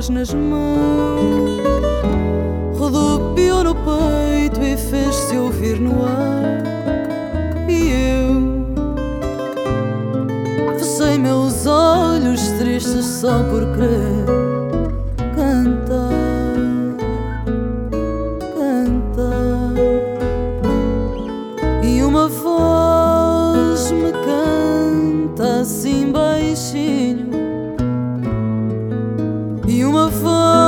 arroz nas mãos. Rodopiou no peito e fez-se ouvir no ar. E eu fechei meus olhos tristes só por crer cantar. Cantar. E uma voz me afar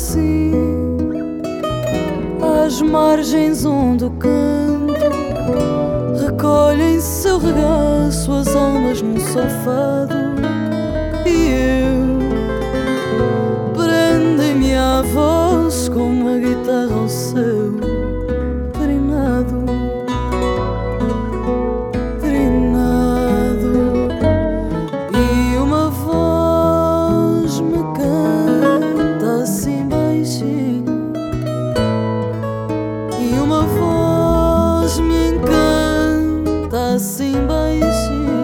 assim. Às margens onde o canto recolhem seu regaço as almas num sofado assim baixinho.